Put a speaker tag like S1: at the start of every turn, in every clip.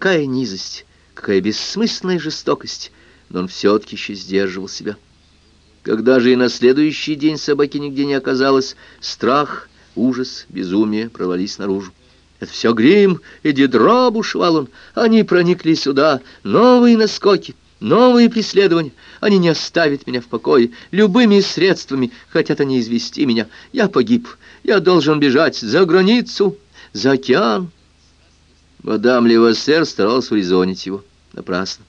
S1: какая низость, какая бессмысленная жестокость, но он все-таки еще сдерживал себя. Когда же и на следующий день собаки нигде не оказалось, страх, ужас, безумие прорвались наружу. «Это все грим и дедра!» — бушевал он. «Они проникли сюда, новые наскоки, новые преследования. Они не оставят меня в покое. Любыми средствами хотят они извести меня. Я погиб. Я должен бежать за границу, за океан». Мадам Левассер старалась урезонить его. Напрасно.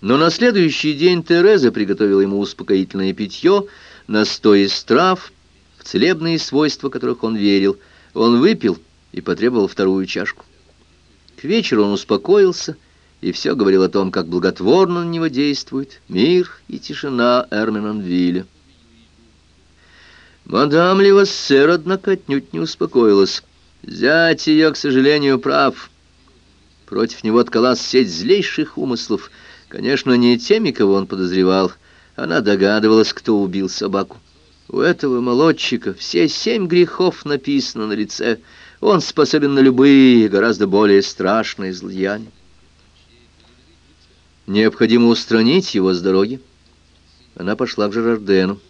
S1: Но на следующий день Тереза приготовила ему успокоительное питье, настой из трав, в целебные свойства которых он верил. Он выпил и потребовал вторую чашку. К вечеру он успокоился и все говорил о том, как благотворно на него действует мир и тишина Эрменонвилля. Мадам Левассер, однако, отнюдь не успокоилась. Зять ее, к сожалению, прав. Против него ткалась сеть злейших умыслов — Конечно, не теми, кого он подозревал. Она догадывалась, кто убил собаку. У этого молодчика все семь грехов написано на лице. Он способен на любые, гораздо более страшные злодеяния. Необходимо устранить его с дороги. Она пошла к Жерардену.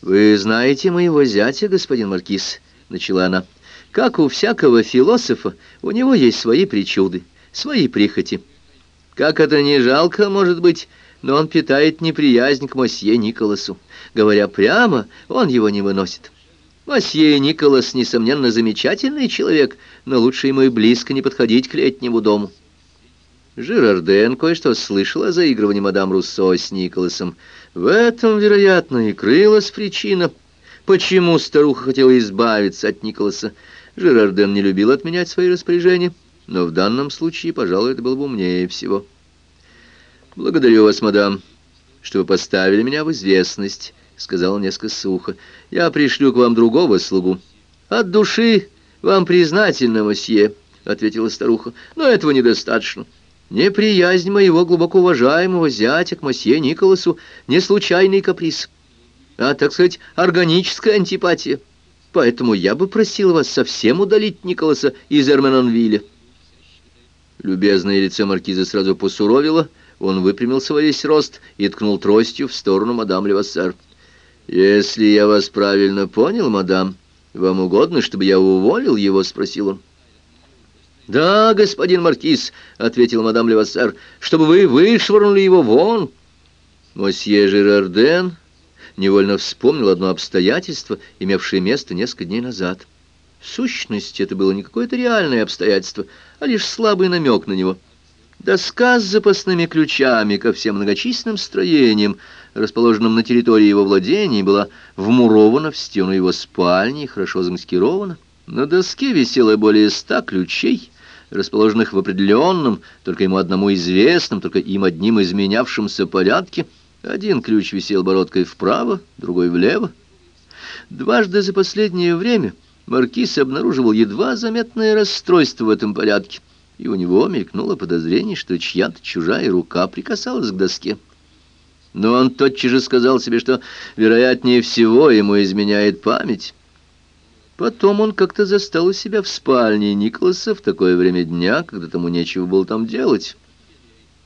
S1: «Вы знаете моего зятя, господин Маркиз?» — начала она. «Как у всякого философа, у него есть свои причуды, свои прихоти». Как это не жалко, может быть, но он питает неприязнь к мосье Николасу. Говоря прямо, он его не выносит. Мосье Николас, несомненно, замечательный человек, но лучше ему и близко не подходить к летнему дому. Жирарден кое-что слышал о заигрывании мадам Руссо с Николасом. В этом, вероятно, и крылась причина, почему старуха хотела избавиться от Николаса. Жирарден не любил отменять свои распоряжения но в данном случае, пожалуй, это было бы умнее всего. «Благодарю вас, мадам, что вы поставили меня в известность», — сказал несколько сухо. «Я пришлю к вам другого слугу». «От души вам признательна, мосье», — ответила старуха, — «но этого недостаточно». Неприязнь моего глубоко уважаемого зятя к мосье Николасу не случайный каприз, а, так сказать, органическая антипатия. Поэтому я бы просил вас совсем удалить Николаса из Эрменонвилля. Любезное лицо маркиза сразу посуровило, он выпрямился во весь рост и ткнул тростью в сторону мадам Левассер. «Если я вас правильно понял, мадам, вам угодно, чтобы я уволил его?» — спросил он. «Да, господин маркиз», — ответил мадам Левассер, — «чтобы вы вышвырнули его вон». Мосье Жерарден невольно вспомнил одно обстоятельство, имевшее место несколько дней назад. В сущности, это было не какое-то реальное обстоятельство, а лишь слабый намек на него. Доска с запасными ключами ко всем многочисленным строениям, расположенным на территории его владений, была вмурована в стену его спальни и хорошо замаскирована. На доске висело более ста ключей, расположенных в определенном, только ему одному известном, только им одним изменявшемся порядке. Один ключ висел бородкой вправо, другой влево. Дважды за последнее время маркиз обнаруживал едва заметное расстройство в этом порядке, и у него мелькнуло подозрение, что чья-то чужая рука прикасалась к доске. Но он тотчас же сказал себе, что, вероятнее всего, ему изменяет память. Потом он как-то застал у себя в спальне Николаса в такое время дня, когда тому нечего было там делать.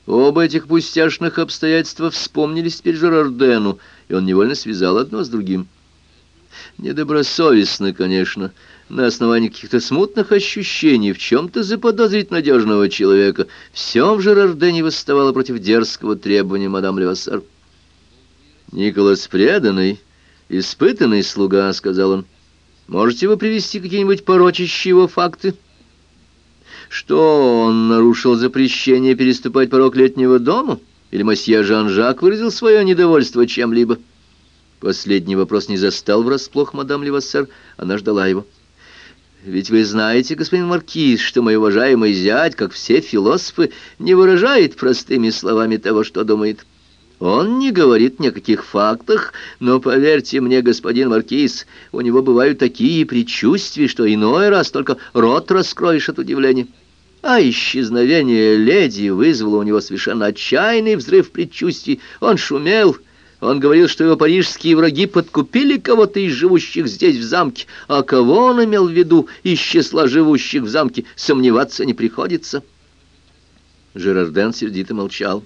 S1: Оба этих пустяшных обстоятельства вспомнились теперь Жерардену, и он невольно связал одно с другим. Недобросовестно, конечно, на основании каких-то смутных ощущений в чем-то заподозрить надежного человека. Все в Жерардене восставало против дерзкого требования мадам Левассар. «Николас преданный, испытанный слуга», — сказал он. «Можете вы привести какие-нибудь порочащие его факты?» «Что, он нарушил запрещение переступать порог летнего дома? Или мосье Жан-Жак выразил свое недовольство чем-либо?» Последний вопрос не застал врасплох мадам Левассер, она ждала его. «Ведь вы знаете, господин Маркиз, что мой уважаемый зять, как все философы, не выражает простыми словами того, что думает. Он не говорит ни о каких фактах, но, поверьте мне, господин Маркиз, у него бывают такие предчувствия, что иной раз только рот раскроешь от удивления». А исчезновение леди вызвало у него совершенно отчаянный взрыв предчувствий. Он шумел, он говорил, что его парижские враги подкупили кого-то из живущих здесь в замке, а кого он имел в виду из числа живущих в замке, сомневаться не приходится. Жерарден сердито молчал.